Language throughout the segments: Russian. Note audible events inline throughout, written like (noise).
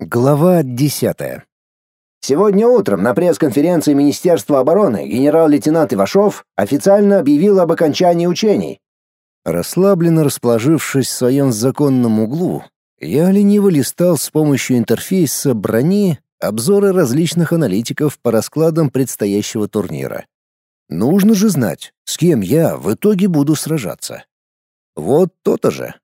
Глава десятая. Сегодня утром на пресс-конференции Министерства обороны генерал-лейтенант Ивашов официально объявил об окончании учений. Расслабленно расположившись в своем законном углу, я лениво листал с помощью интерфейса брони обзоры различных аналитиков по раскладам предстоящего турнира. Нужно же знать, с кем я в итоге буду сражаться. Вот то-то же.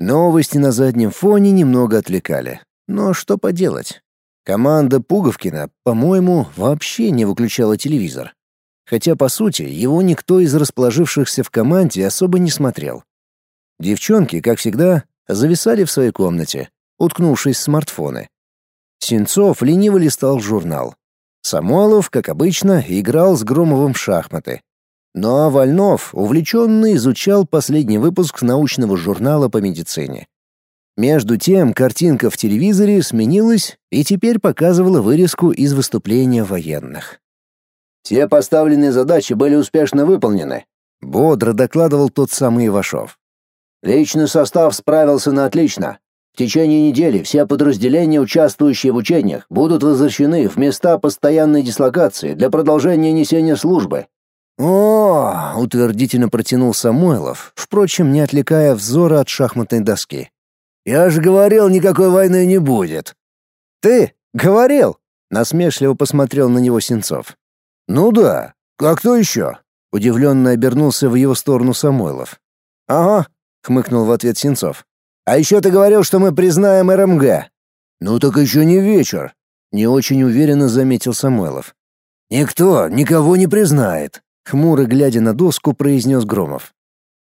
Новости на заднем фоне немного отвлекали. Но что поделать? Команда Пуговкина, по-моему, вообще не выключала телевизор. Хотя, по сути, его никто из расположившихся в команде особо не смотрел. Девчонки, как всегда, зависали в своей комнате, уткнувшись в смартфоны. Сенцов лениво листал журнал. Самойлов, как обычно, играл с Громовым в шахматы. Ну а Вольнов увлеченно изучал последний выпуск научного журнала по медицине. Между тем картинка в телевизоре сменилась и теперь показывала вырезку из выступления военных. «Все поставленные задачи были успешно выполнены», — бодро докладывал тот самый Ивашов. «Личный состав справился на отлично. В течение недели все подразделения, участвующие в учениях, будут возвращены в места постоянной дислокации для продолжения несения службы». «О!» — утвердительно протянул Самойлов, впрочем, не отвлекая взора от шахматной доски. Я же говорил, никакой войны не будет. Ты говорил? Насмешливо посмотрел на него Сенцов. Ну да. Как то еще? Удивленно обернулся в его сторону Самойлов. Ага, хмыкнул в ответ Сенцов. А еще ты говорил, что мы признаем РМГ. Ну так еще не вечер, не очень уверенно заметил Самойлов. Никто никого не признает, хмуро глядя на доску, произнес Громов.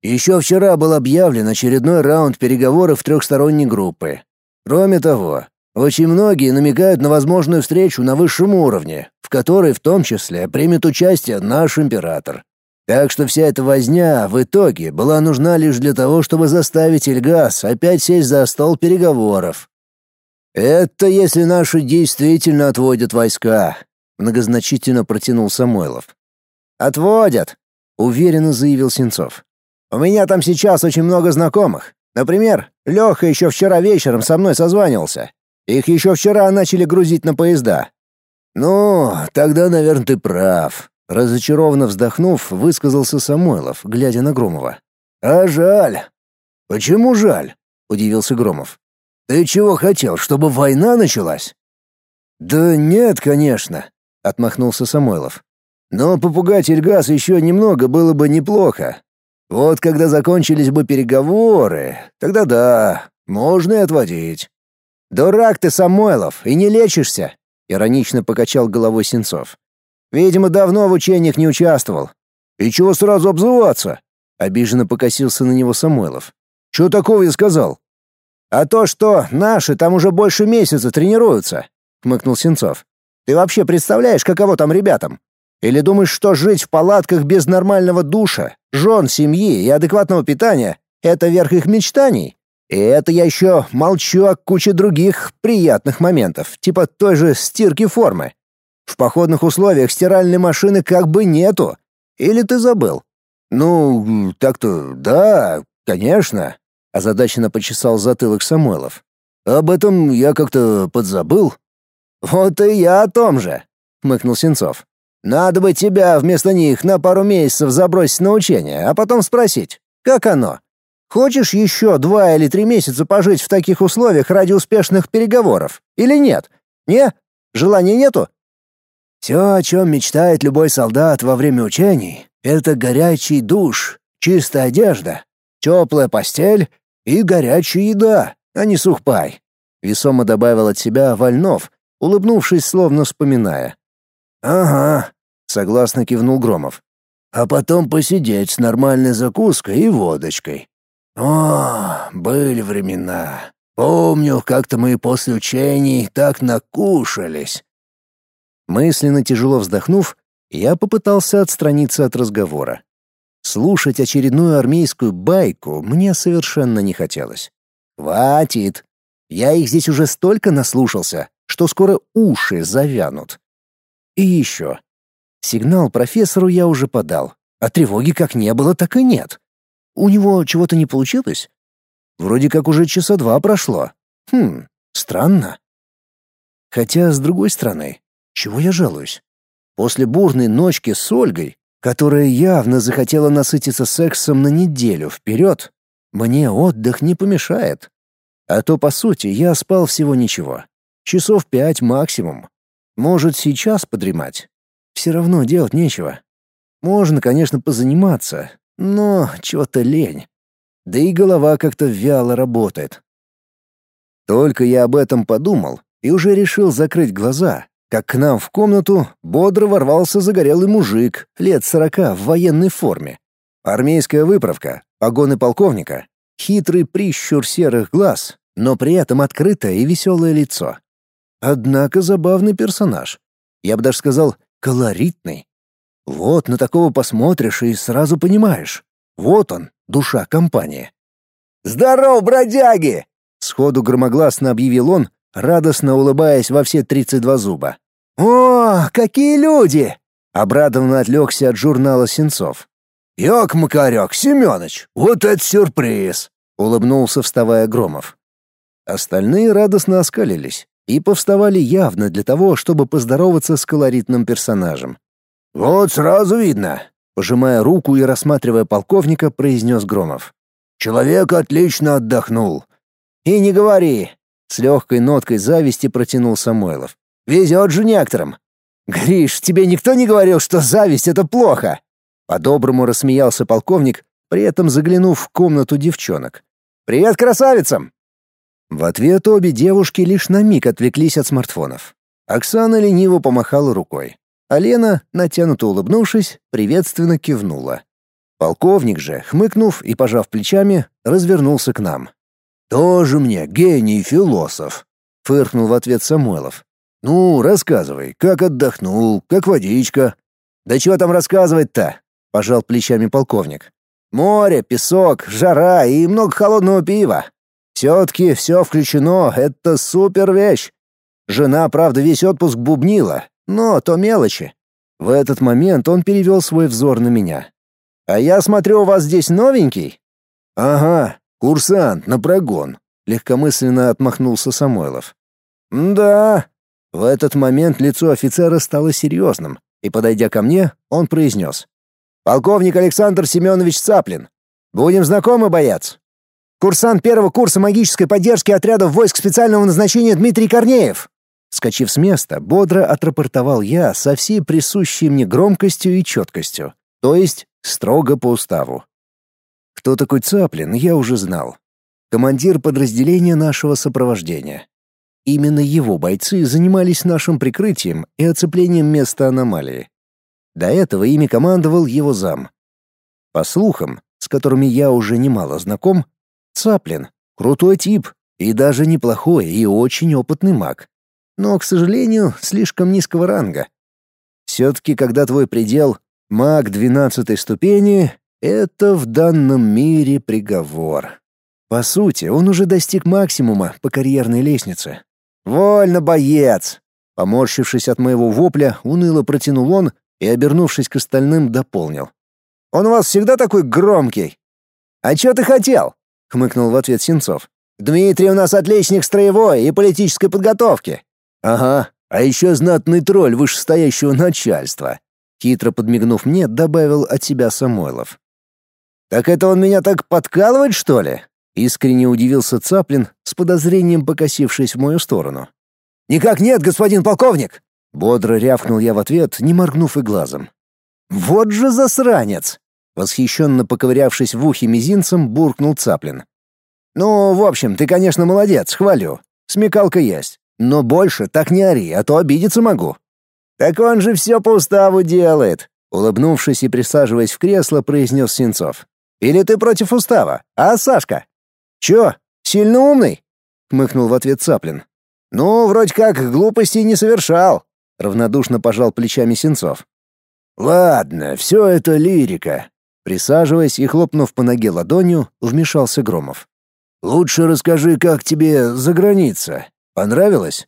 Еще вчера был объявлен очередной раунд переговоров трехсторонней группы. Кроме того, очень многие намекают на возможную встречу на высшем уровне, в которой в том числе примет участие наш император. Так что вся эта возня в итоге была нужна лишь для того, чтобы заставить Эльгас опять сесть за стол переговоров. Это если наши действительно отводят войска, многозначительно протянул Самойлов. Отводят, уверенно заявил Сенцов. У меня там сейчас очень много знакомых. Например, Леха еще вчера вечером со мной созванивался. Их еще вчера начали грузить на поезда. Ну, тогда, наверное, ты прав. Разочарованно вздохнув, высказался Самойлов, глядя на Громова. А жаль. Почему жаль? удивился Громов. Ты чего хотел, чтобы война началась? Да нет, конечно, отмахнулся Самойлов. Но попугать Ильгаз еще немного было бы неплохо. Вот когда закончились бы переговоры, тогда да, можно и отводить. Дурак ты, Самойлов, и не лечишься, иронично покачал головой Сенцов. Видимо, давно в учениях не участвовал. И чего сразу обзываться? Обиженно покосился на него Самойлов. Что такого я сказал? А то, что наши там уже больше месяца тренируются, хмыкнул Сенцов. Ты вообще представляешь, каково там ребятам? Или думаешь, что жить в палатках без нормального душа, жен, семьи и адекватного питания — это верх их мечтаний? И это я еще молчу о куче других приятных моментов, типа той же стирки формы. В походных условиях стиральной машины как бы нету. Или ты забыл? Ну, так-то да, конечно, озадаченно почесал затылок Самойлов. Об этом я как-то подзабыл. Вот и я о том же, хмыкнул Сенцов. Надо бы тебя вместо них на пару месяцев забросить на учение, а потом спросить, как оно? Хочешь еще два или три месяца пожить в таких условиях ради успешных переговоров? Или нет? Не? Желания нету? Все, о чем мечтает любой солдат во время учений, это горячий душ, чистая одежда, теплая постель и горячая еда, а не сухпай. Весомо добавил от себя Вольнов, улыбнувшись, словно вспоминая. «Ага», — согласно кивнул Громов. «А потом посидеть с нормальной закуской и водочкой. О, были времена. Помню, как-то мы после учений так накушались». Мысленно тяжело вздохнув, я попытался отстраниться от разговора. Слушать очередную армейскую байку мне совершенно не хотелось. «Хватит! Я их здесь уже столько наслушался, что скоро уши завянут. И еще. Сигнал профессору я уже подал, а тревоги как не было, так и нет. У него чего-то не получилось? Вроде как уже часа два прошло. Хм, странно. Хотя, с другой стороны, чего я жалуюсь? После бурной ночки с Ольгой, которая явно захотела насытиться сексом на неделю вперед, мне отдых не помешает. А то, по сути, я спал всего ничего. Часов пять максимум. Может, сейчас подремать. Все равно делать нечего. Можно, конечно, позаниматься, но чего-то лень. Да и голова как-то вяло работает. Только я об этом подумал и уже решил закрыть глаза, как к нам в комнату бодро ворвался загорелый мужик лет сорока в военной форме. Армейская выправка, погоны полковника, хитрый прищур серых глаз, но при этом открытое и веселое лицо. Однако забавный персонаж. Я бы даже сказал, колоритный. Вот на такого посмотришь и сразу понимаешь. Вот он, душа компании. «Здоров, бродяги!» — сходу громогласно объявил он, радостно улыбаясь во все тридцать два зуба. «О, какие люди!» — обрадованно отвлекся от журнала Сенцов. «Ёк-макарёк, Семёныч, вот это сюрприз!» — улыбнулся, вставая Громов. Остальные радостно оскалились и повставали явно для того, чтобы поздороваться с колоритным персонажем. «Вот сразу видно», — пожимая руку и рассматривая полковника, произнес Громов. «Человек отлично отдохнул». «И не говори», — с легкой ноткой зависти протянул Самойлов. «Везет же некоторым». «Гриш, тебе никто не говорил, что зависть — это плохо?» По-доброму рассмеялся полковник, при этом заглянув в комнату девчонок. «Привет красавицам!» В ответ обе девушки лишь на миг отвлеклись от смартфонов. Оксана лениво помахала рукой. А Лена, натянуто улыбнувшись, приветственно кивнула. Полковник же, хмыкнув и пожав плечами, развернулся к нам. «Тоже мне гений-философ», — фыркнул в ответ Самойлов. «Ну, рассказывай, как отдохнул, как водичка». «Да чего там рассказывать-то?» — пожал плечами полковник. «Море, песок, жара и много холодного пива. Все-таки все включено, это супер вещь. Жена, правда, весь отпуск бубнила, но то мелочи. В этот момент он перевел свой взор на меня. «А я смотрю, у вас здесь новенький?» «Ага, курсант на прогон», — легкомысленно отмахнулся Самойлов. «Да». В этот момент лицо офицера стало серьезным, и, подойдя ко мне, он произнес. «Полковник Александр Семенович Цаплин. Будем знакомы, боец?» Курсант первого курса магической поддержки отрядов войск специального назначения Дмитрий Корнеев. Скочив с места, бодро отрапортовал я со всей присущей мне громкостью и четкостью, то есть строго по уставу. Кто такой Цаплин, я уже знал. Командир подразделения нашего сопровождения. Именно его бойцы занимались нашим прикрытием и оцеплением места аномалии. До этого ими командовал его зам. По слухам, с которыми я уже немало знаком, Цаплин — крутой тип и даже неплохой и очень опытный маг. Но, к сожалению, слишком низкого ранга. Все-таки, когда твой предел — маг двенадцатой ступени, это в данном мире приговор. По сути, он уже достиг максимума по карьерной лестнице. «Вольно, боец!» Поморщившись от моего вопля, уныло протянул он и, обернувшись к остальным, дополнил. «Он у вас всегда такой громкий?» «А что ты хотел?» — хмыкнул в ответ Сенцов. «Дмитрий у нас отличник строевой и политической подготовки». «Ага, а еще знатный тролль вышестоящего начальства», — хитро подмигнув мне, добавил от себя Самойлов. «Так это он меня так подкалывает, что ли?» — искренне удивился Цаплин, с подозрением покосившись в мою сторону. «Никак нет, господин полковник!» Бодро рявкнул я в ответ, не моргнув и глазом. «Вот же засранец!» Восхищенно поковырявшись в ухе мизинцем, буркнул Цаплин. «Ну, в общем, ты, конечно, молодец, хвалю. Смекалка есть. Но больше так не ори, а то обидеться могу». «Так он же все по уставу делает», — улыбнувшись и присаживаясь в кресло, произнес Сенцов. «Или ты против устава, а, Сашка?» «Чё, сильно умный?» — хмыкнул в ответ Цаплин. «Ну, вроде как глупостей не совершал», — равнодушно пожал плечами Сенцов. «Ладно, все это лирика. Присаживаясь и хлопнув по ноге ладонью, вмешался Громов. «Лучше расскажи, как тебе за граница. Понравилось?»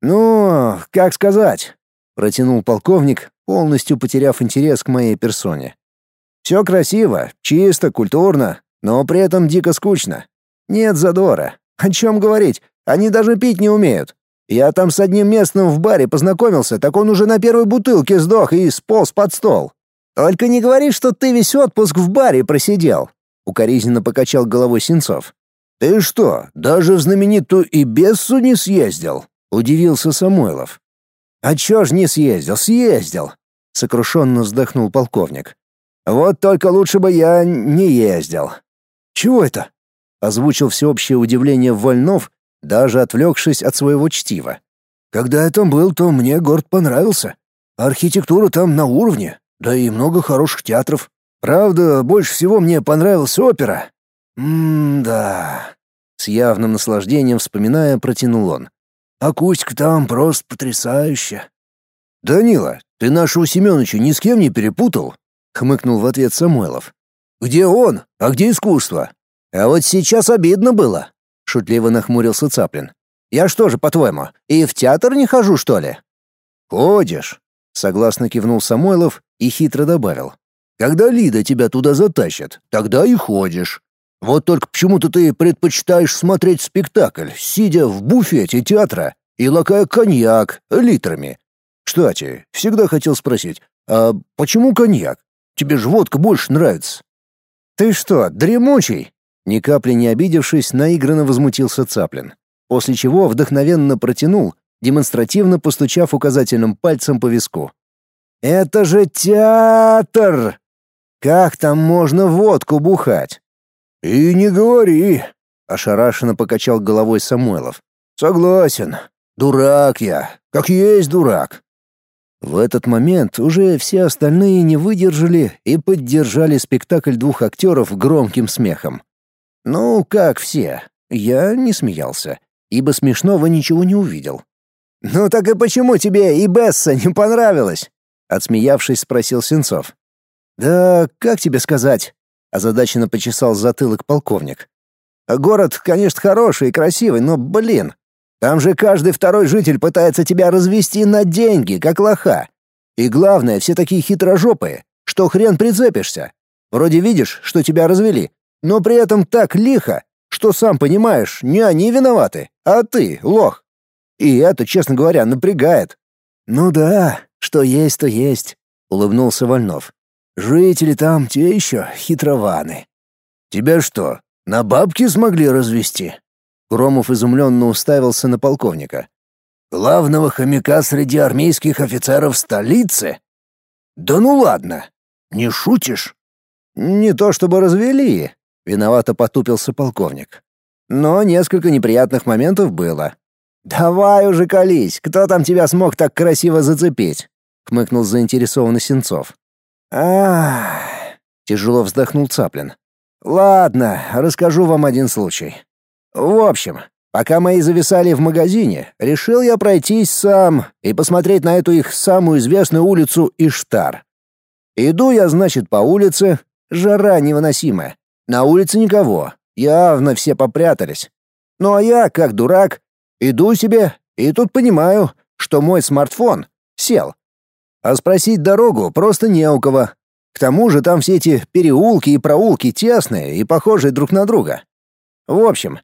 «Ну, как сказать?» — протянул полковник, полностью потеряв интерес к моей персоне. «Все красиво, чисто, культурно, но при этом дико скучно. Нет задора. О чем говорить? Они даже пить не умеют. Я там с одним местным в баре познакомился, так он уже на первой бутылке сдох и сполз под стол. Только не говори, что ты весь отпуск в баре просидел. Укоризненно покачал головой Сенцов. Ты что, даже в знаменитую и Бессу не съездил? Удивился Самойлов. А чё ж не съездил? Съездил. Сокрушенно вздохнул полковник. Вот только лучше бы я не ездил. Чего это? Озвучил всеобщее удивление Вольнов, даже отвлекшись от своего чтива. Когда я там был, то мне город понравился. Архитектура там на уровне, да и много хороших театров. Правда, больше всего мне понравилась опера. М-да. С явным наслаждением вспоминая, протянул он. Акустика там просто потрясающая. Данила, ты нашего Семёныча ни с кем не перепутал? хмыкнул в ответ Самойлов. Где он? А где искусство? А вот сейчас обидно было, шутливо нахмурился Цаплин. Я что же, по-твоему, и в театр не хожу, что ли? Ходишь, согласно кивнул Самойлов и хитро добавил. Когда Лида тебя туда затащит, тогда и ходишь. Вот только почему-то ты предпочитаешь смотреть спектакль, сидя в буфете театра и лакая коньяк литрами. Кстати, всегда хотел спросить, а почему коньяк? Тебе же водка больше нравится. Ты что, дремучий? Ни капли не обидевшись, наигранно возмутился Цаплин, после чего вдохновенно протянул, демонстративно постучав указательным пальцем по виску. «Это же театр! Как там можно водку бухать?» «И не говори!» — ошарашенно покачал головой Самойлов. «Согласен. Дурак я. Как есть дурак. В этот момент уже все остальные не выдержали и поддержали спектакль двух актеров громким смехом. Ну, как все. Я не смеялся, ибо смешного ничего не увидел. «Ну так и почему тебе и Бесса не понравилось?» Отсмеявшись, спросил Сенцов. «Да как тебе сказать?» Озадаченно почесал затылок полковник. «Город, конечно, хороший и красивый, но, блин, там же каждый второй житель пытается тебя развести на деньги, как лоха. И главное, все такие хитрожопые, что хрен прицепишься. Вроде видишь, что тебя развели, но при этом так лихо, что сам понимаешь, не они виноваты, а ты, лох. И это, честно говоря, напрягает. Ну да, что есть, то есть, улыбнулся Вольнов. Жители там те еще хитрованы. Тебя что, на бабки смогли развести? Громов изумленно уставился на полковника. «Главного хомяка среди армейских офицеров столицы? Да ну ладно, не шутишь?» «Не то чтобы развели», — виновато потупился полковник. «Но несколько неприятных моментов было». «Давай уже колись, кто там тебя смог так красиво зацепить?» — хмыкнул заинтересованный Сенцов. «Ах...» — тяжело вздохнул Цаплин. «Ладно, расскажу вам один случай. В общем, пока мои зависали в магазине, решил я пройтись сам и посмотреть на эту их самую известную улицу Иштар. Иду я, значит, по улице, жара невыносимая. На улице никого, явно все попрятались. Ну а я, как дурак, иду себе, и тут понимаю, что мой смартфон сел. А спросить дорогу просто не у кого. К тому же там все эти переулки и проулки тесные и похожие друг на друга. В общем,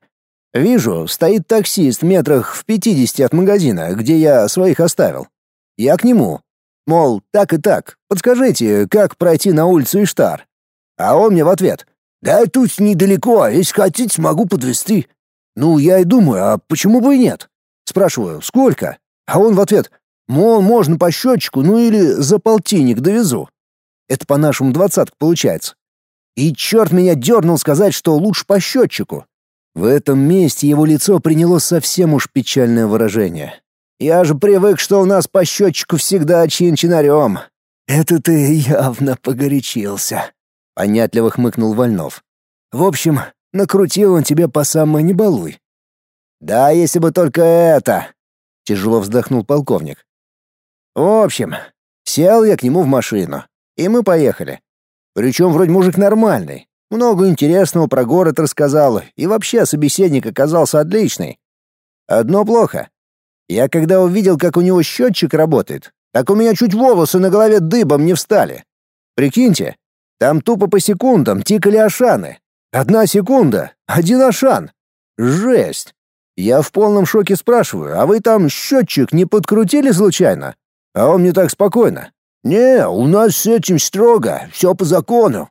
Вижу, стоит таксист метрах в пятидесяти от магазина, где я своих оставил. Я к нему. Мол, так и так, подскажите, как пройти на улицу Иштар? А он мне в ответ. Да тут недалеко, если хотите, смогу подвезти. Ну, я и думаю, а почему бы и нет? Спрашиваю, сколько? А он в ответ, мол, можно по счетчику, ну или за полтинник довезу. Это по-нашему двадцатка получается. И черт меня дернул сказать, что лучше по счетчику. В этом месте его лицо приняло совсем уж печальное выражение. «Я же привык, что у нас по счетчику всегда чин-чинарем». «Это ты явно погорячился», — понятливо хмыкнул Вольнов. «В общем, накрутил он тебе по самой не балуй». «Да, если бы только это», — тяжело вздохнул полковник. «В общем, сел я к нему в машину, и мы поехали. Причем вроде мужик нормальный, много интересного про город рассказал, и вообще собеседник оказался отличный. Одно плохо. Я когда увидел, как у него счетчик работает, так у меня чуть волосы на голове дыбом не встали. Прикиньте, там тупо по секундам тикали ашаны. Одна секунда — один ашан. Жесть. Я в полном шоке спрашиваю, а вы там счетчик не подкрутили случайно? А он мне так спокойно. «Не, у нас с этим строго, все по закону».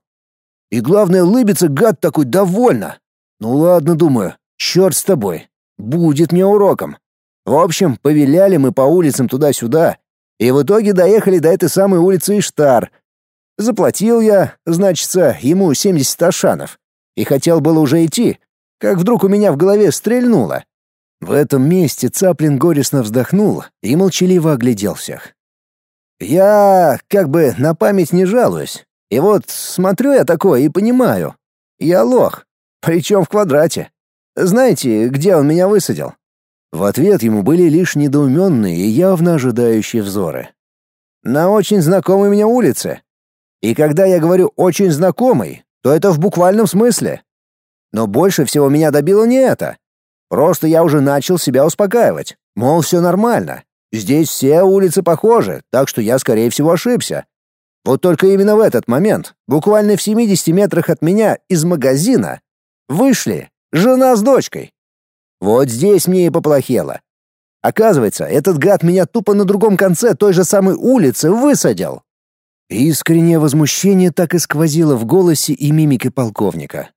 И главное, лыбится гад такой довольно. Ну ладно, думаю, черт с тобой, будет мне уроком. В общем, повеляли мы по улицам туда-сюда, и в итоге доехали до этой самой улицы Иштар. Заплатил я, значится, ему 70 ашанов, и хотел было уже идти, как вдруг у меня в голове стрельнуло. В этом месте Цаплин горестно вздохнул и молчаливо оглядел всех. Я как бы на память не жалуюсь. И вот смотрю я такое и понимаю. Я лох, причем в квадрате. Знаете, где он меня высадил? В ответ ему были лишь недоуменные и явно ожидающие взоры. На очень знакомой мне улице. И когда я говорю «очень знакомый», то это в буквальном смысле. Но больше всего меня добило не это. Просто я уже начал себя успокаивать. Мол, все нормально. Здесь все улицы похожи, так что я, скорее всего, ошибся. Вот только именно в этот момент, буквально в 70 метрах от меня из магазина, вышли жена с дочкой. Вот здесь мне и поплохело. Оказывается, этот гад меня тупо на другом конце той же самой улицы высадил. Искреннее возмущение так и сквозило в голосе и мимике полковника.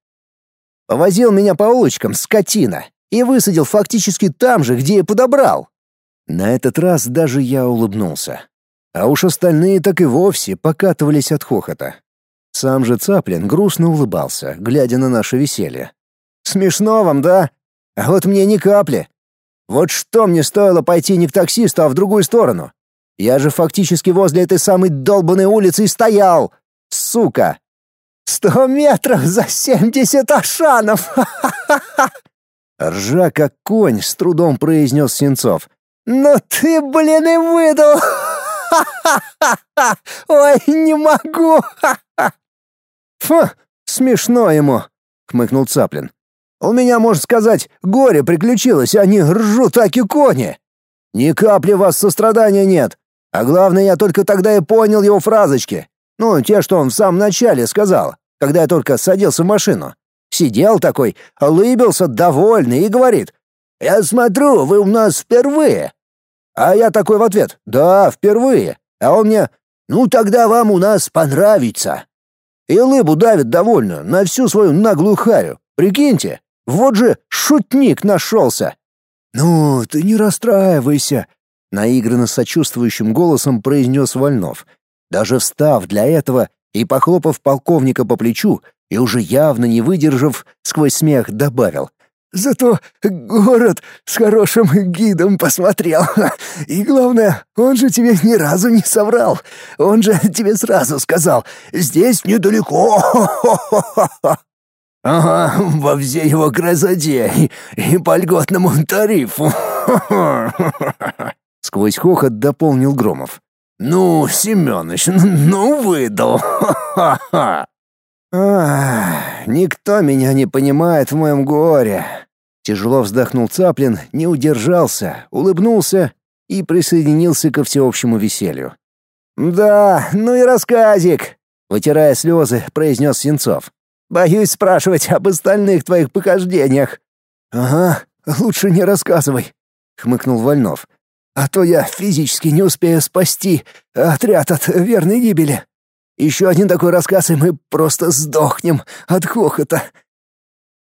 Повозил меня по улочкам, скотина и высадил фактически там же, где и подобрал. На этот раз даже я улыбнулся. А уж остальные так и вовсе покатывались от хохота. Сам же Цаплин грустно улыбался, глядя на наше веселье. «Смешно вам, да? А вот мне ни капли. Вот что мне стоило пойти не к таксисту, а в другую сторону? Я же фактически возле этой самой долбанной улицы и стоял! Сука! Сто метров за семьдесят ашанов! Ха-ха-ха!» (laughs) Ржа как конь, с трудом произнес Сенцов. «Ну ты, блин, и выдал! (laughs) Ой, не могу! (laughs) Фу, смешно ему!» — хмыкнул Цаплин. «У меня, можно сказать, горе приключилось, они ржут таки кони. Ни капли вас сострадания нет. А главное, я только тогда и понял его фразочки. Ну, те, что он в самом начале сказал, когда я только садился в машину. Сидел такой, улыбился довольный и говорит, «Я смотрю, вы у нас впервые». А я такой в ответ, «Да, впервые». А он мне, «Ну тогда вам у нас понравится». И лыбу давит довольно на всю свою наглую харю. Прикиньте, вот же шутник нашелся. «Ну, ты не расстраивайся», — наигранно сочувствующим голосом произнес Вольнов. Даже встав для этого и похлопав полковника по плечу, и уже явно не выдержав, сквозь смех добавил. «Зато город с хорошим гидом посмотрел. И главное, он же тебе ни разу не соврал. Он же тебе сразу сказал, здесь недалеко. Ага, во всей его красоте и по льготному тарифу. Сквозь хохот дополнил Громов. «Ну, Семёныч, ну выдал! Ха-ха-ха!» «Ах, никто меня не понимает в моем горе!» Тяжело вздохнул Цаплин, не удержался, улыбнулся и присоединился ко всеобщему веселью. «Да, ну и рассказик!» — вытирая слезы, произнес Сенцов. «Боюсь спрашивать об остальных твоих похождениях». «Ага, лучше не рассказывай», — хмыкнул Вольнов а то я физически не успею спасти отряд от верной гибели. Еще один такой рассказ, и мы просто сдохнем от хохота».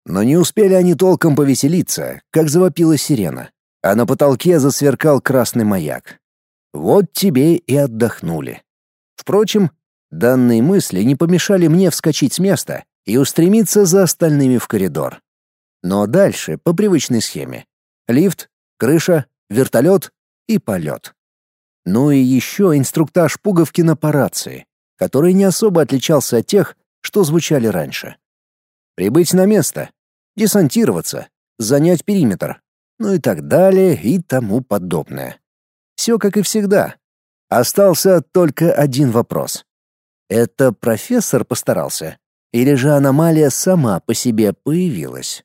Но не успели они толком повеселиться, как завопила сирена, а на потолке засверкал красный маяк. Вот тебе и отдохнули. Впрочем, данные мысли не помешали мне вскочить с места и устремиться за остальными в коридор. Но дальше по привычной схеме. Лифт, крыша, вертолет, и полет. Ну и еще инструктаж Пуговкина по рации, который не особо отличался от тех, что звучали раньше. Прибыть на место, десантироваться, занять периметр, ну и так далее и тому подобное. Все как и всегда. Остался только один вопрос. Это профессор постарался? Или же аномалия сама по себе появилась?